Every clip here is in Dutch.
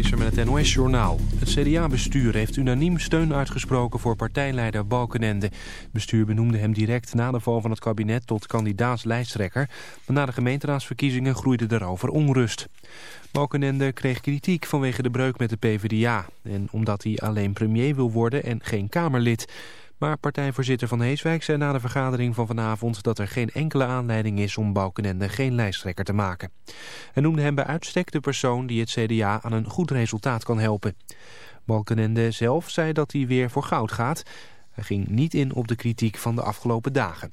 Visser met het NOS-journaal. Het CDA-bestuur heeft unaniem steun uitgesproken voor partijleider Balkenende. Het bestuur benoemde hem direct na de val van het kabinet tot kandidaats-lijsttrekker. Maar na de gemeenteraadsverkiezingen groeide daarover onrust. Balkenende kreeg kritiek vanwege de breuk met de PvdA. En omdat hij alleen premier wil worden en geen Kamerlid. Maar partijvoorzitter Van Heeswijk zei na de vergadering van vanavond... dat er geen enkele aanleiding is om Balkenende geen lijsttrekker te maken. Hij noemde hem bij uitstek de persoon die het CDA aan een goed resultaat kan helpen. Balkenende zelf zei dat hij weer voor goud gaat. Hij ging niet in op de kritiek van de afgelopen dagen.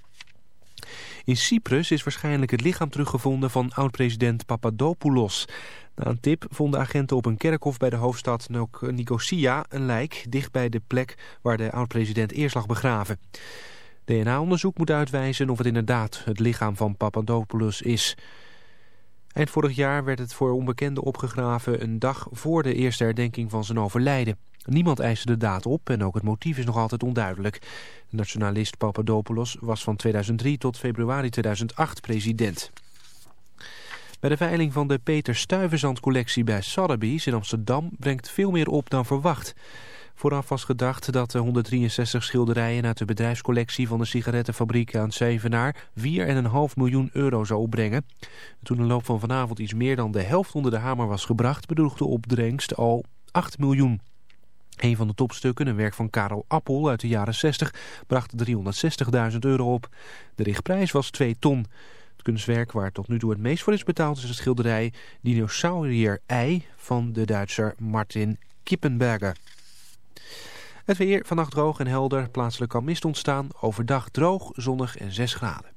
In Cyprus is waarschijnlijk het lichaam teruggevonden van oud-president Papadopoulos. Na een tip vonden agenten op een kerkhof bij de hoofdstad Nicosia een lijk... dicht bij de plek waar de oud-president eerst lag begraven. DNA-onderzoek moet uitwijzen of het inderdaad het lichaam van Papadopoulos is. Eind vorig jaar werd het voor onbekenden opgegraven een dag voor de eerste herdenking van zijn overlijden. Niemand eiste de daad op en ook het motief is nog altijd onduidelijk. De nationalist Papadopoulos was van 2003 tot februari 2008 president. Bij de veiling van de Peter Stuyvesant collectie bij Sotheby's in Amsterdam brengt veel meer op dan verwacht. Vooraf was gedacht dat de 163 schilderijen uit de bedrijfscollectie van de sigarettenfabriek aan Zevenaar 4,5 miljoen euro zou opbrengen. Toen de loop van vanavond iets meer dan de helft onder de hamer was gebracht, bedroeg de opbrengst al 8 miljoen. Een van de topstukken, een werk van Karel Appel uit de jaren 60, bracht 360.000 euro op. De richtprijs was 2 ton. Het kunstwerk waar tot nu toe het meest voor is betaald is het schilderij Dinosaurier Ei van de Duitser Martin Kippenberger. Het weer vannacht droog en helder. Plaatselijk kan mist ontstaan. Overdag droog, zonnig en 6 graden.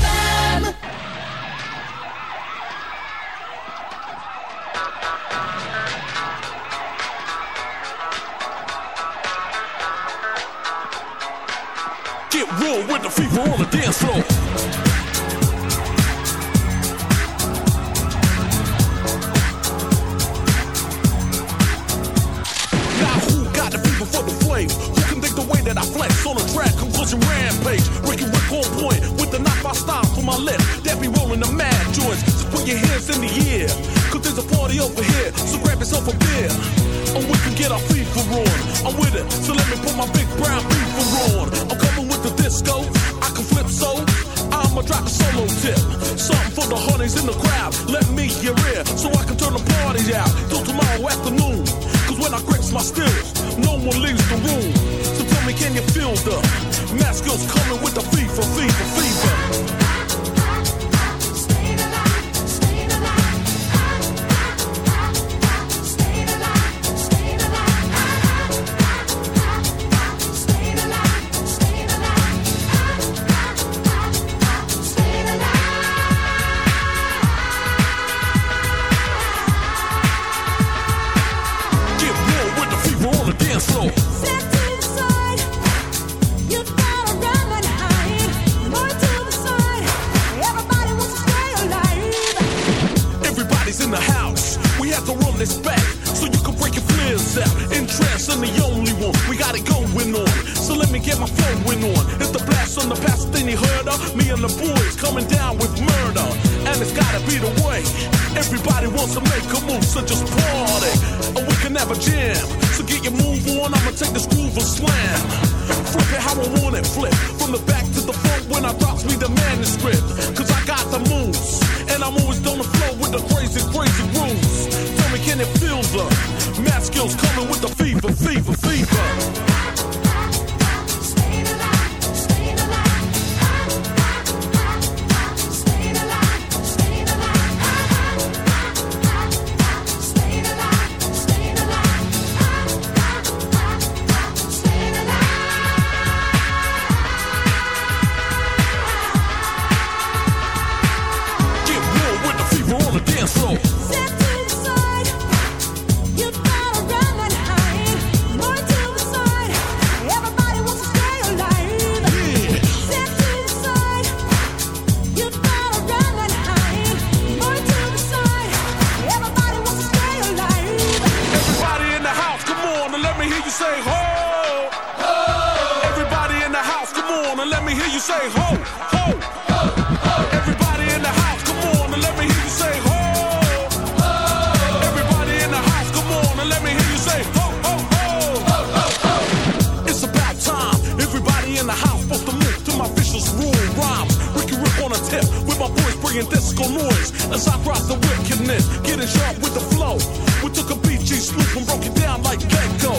musical noise as I drop the wickedness, getting sharp with the flow. We took a BG sloop and broke it down like Gecko.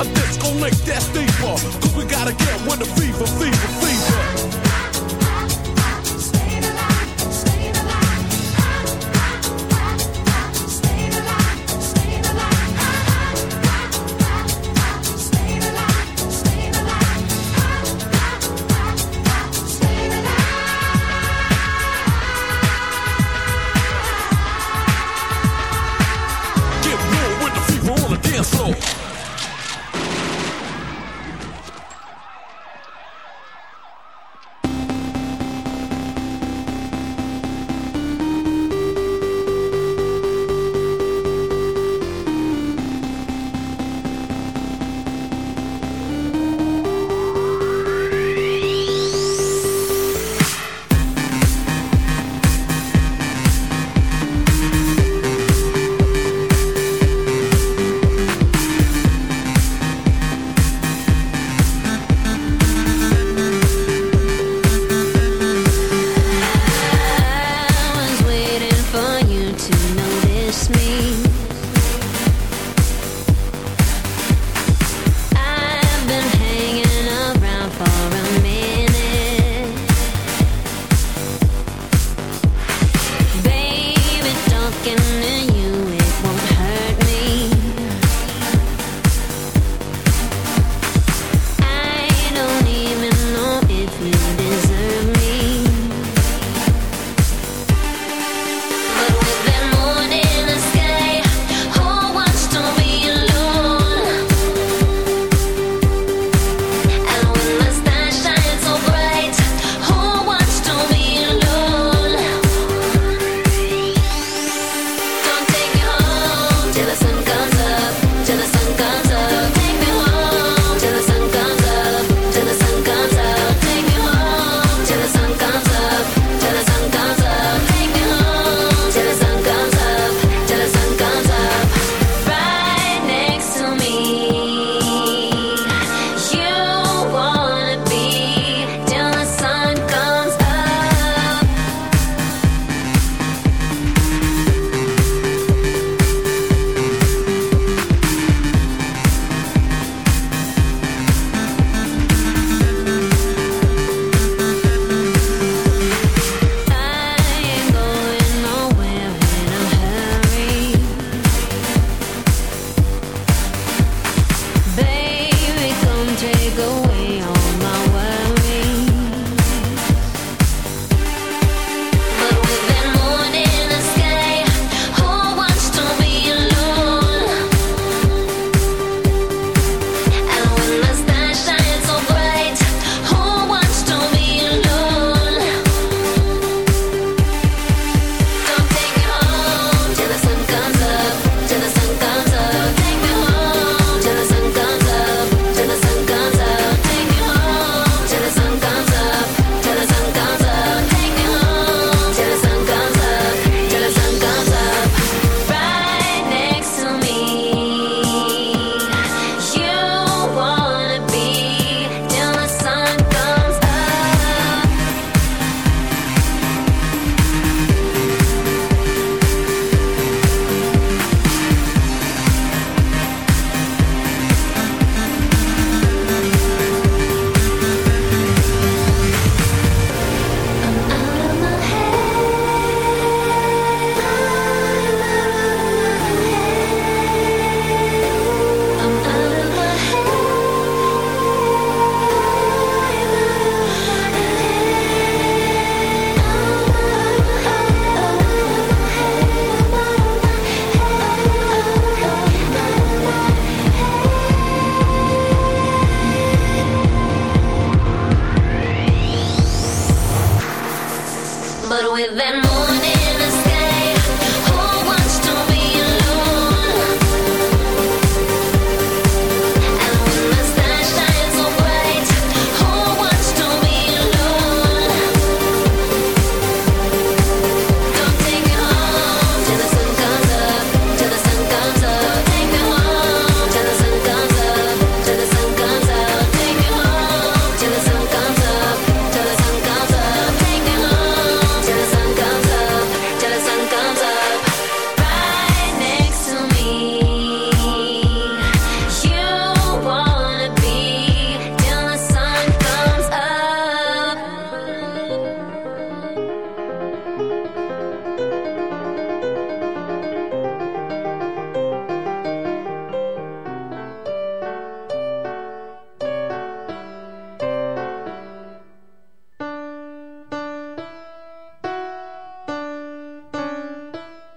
A disconnect that's deeper, cause we gotta get with the fever, fever, fever.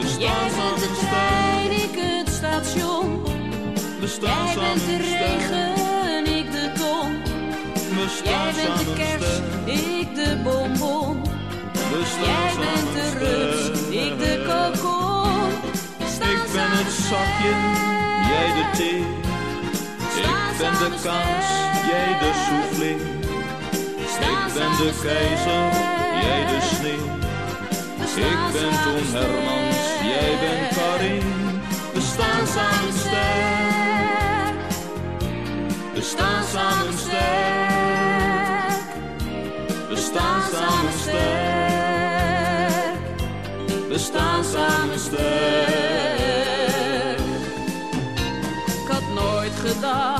We Jij bent de trein, ik het station. We staan Jij bent de regen, ik de ton. We Jij bent de samen kers, stijl. ik de bonbon. We staan Jij bent de rups, ik de kokon. Ik ben het zakje, jij de thee. Ik ben de kaas, jij de soufflé. Ik ben de keizer, jij de sneeuw. Ik ben Toon Hermans, jij bent Karin. We staan samen sterk. We staan samen sterk. We staan samen sterk. We staan samen sterk. Ik had nooit gedacht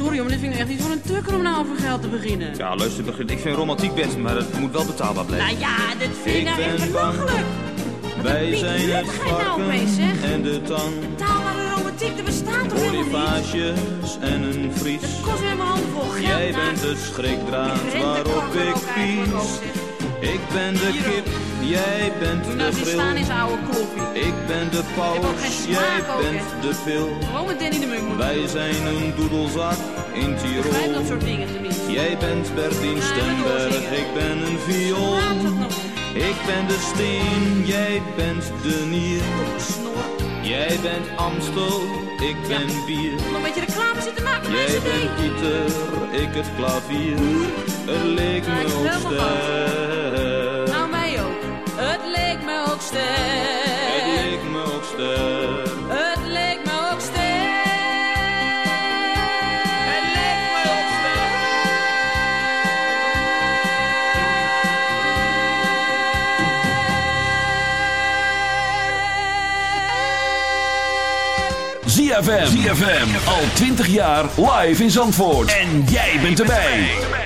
sorry, maar dit vind ik echt niet voor een tukker om nou over geld te beginnen. Ja, luister, begin- ik vind romantiek best, maar het moet wel betaalbaar blijven. Nou ja, dit vind ik nou echt belachelijk. Wij zijn het nou varken en de tang. Betaalbare romantiek, er bestaat toch helemaal niet? En een vries. Het kost weer mijn handen vol geld. Jij bent de schrikdraad waarop ik pies. Ik ben de kip, jij bent de nou die staan is oude kloppie. Ik ben de paus, jij bent hè. de pil. Gewoon met Danny de Munk Wij zijn een doedelzak in Ik begrijp Tirol. dat soort dingen tenminste. Jij bent Bertien Ja, Stemberg, ik ben een viool. Ik ben de steen, jij bent de nier. Jij bent Amstel, ik ben bier. Nog een beetje reclame zitten maken Jij bent. Pieter, ik het klavier. Het leek me ook Het leek me ook sterk. Het leek me ook sterk. Het leek me ook ZFM. ZFM. Al 20 jaar live in Zandvoort. En jij bent erbij.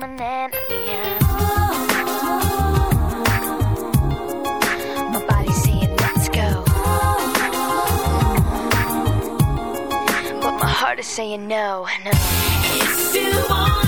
permanent. My saying let's go, but my heart is saying no, no. It's on.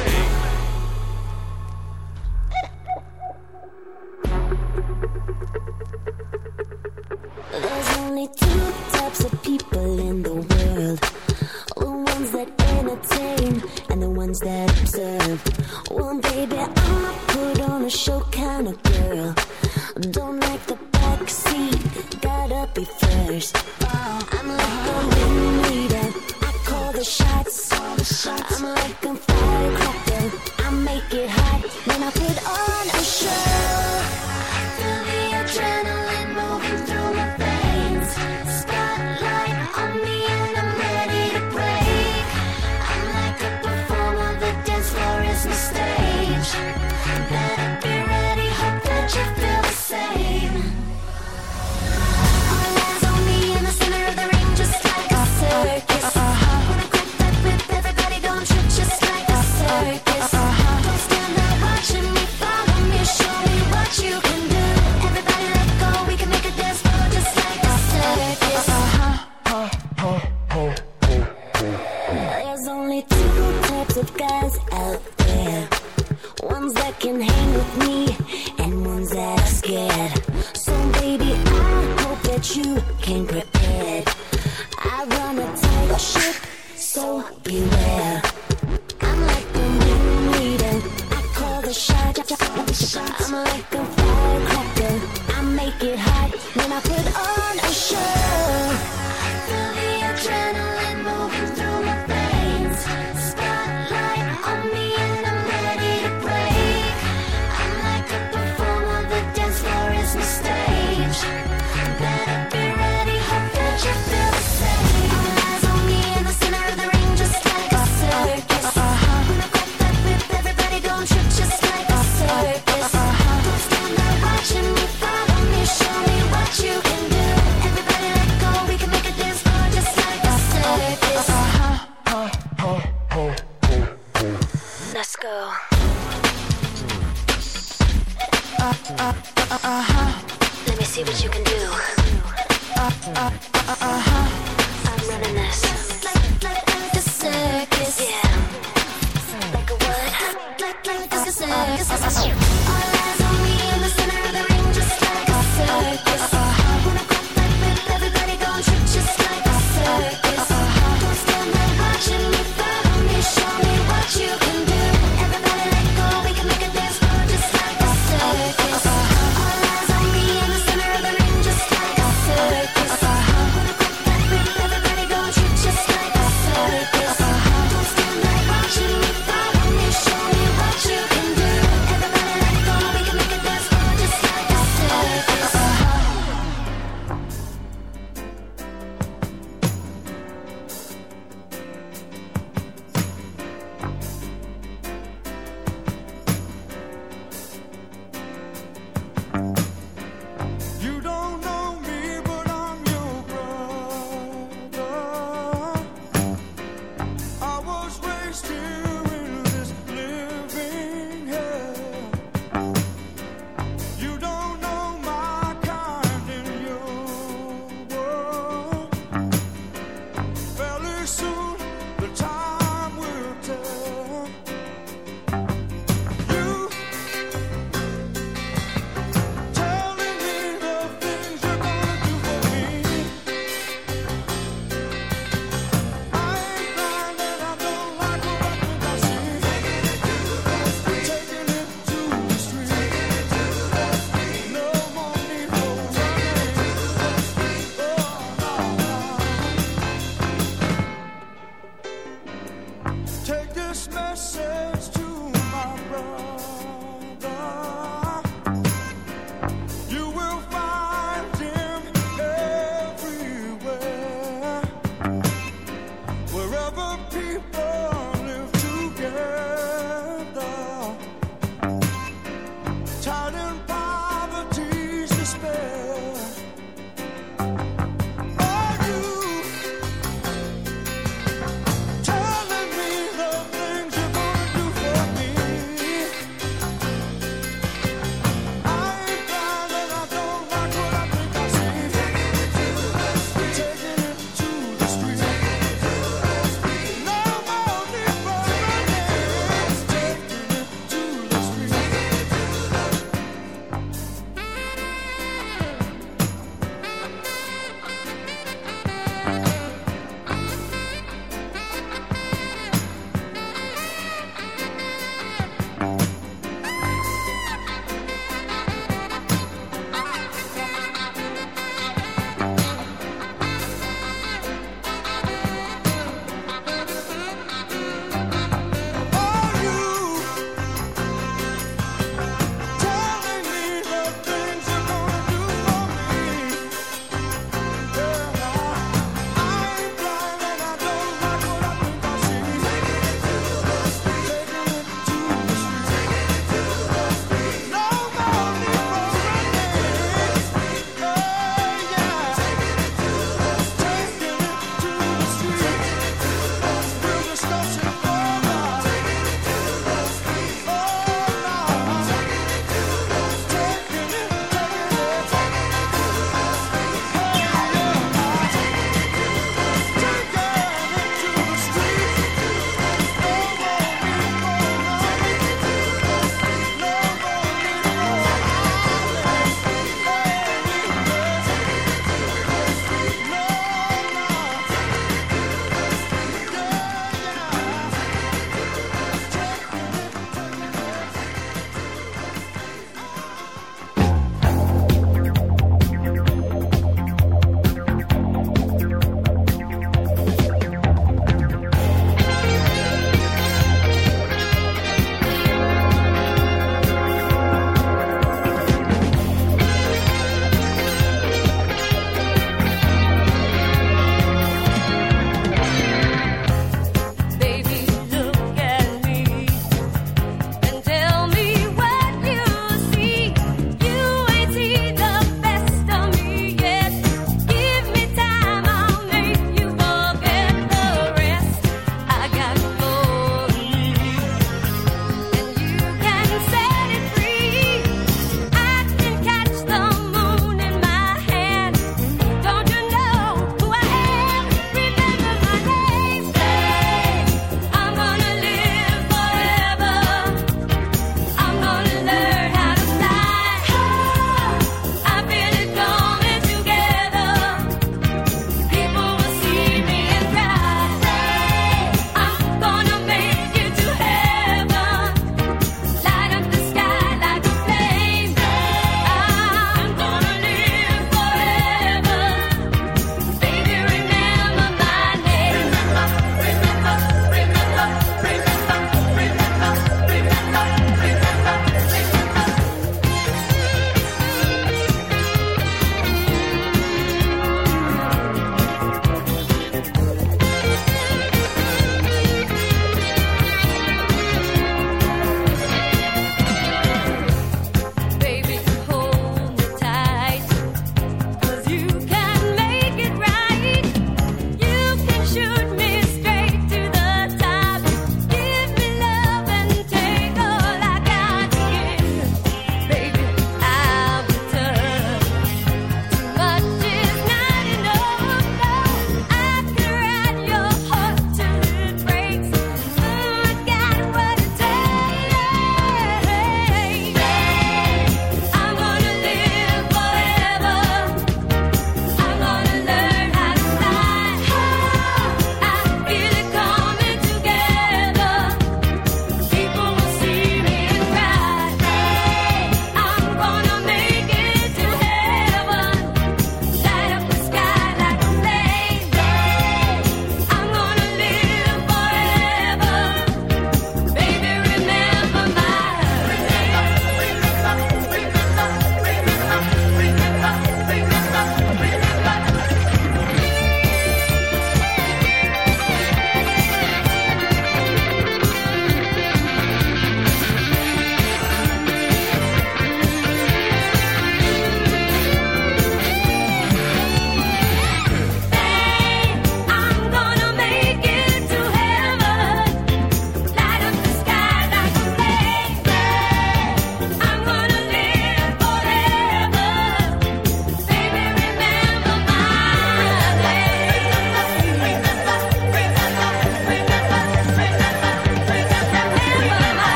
しん。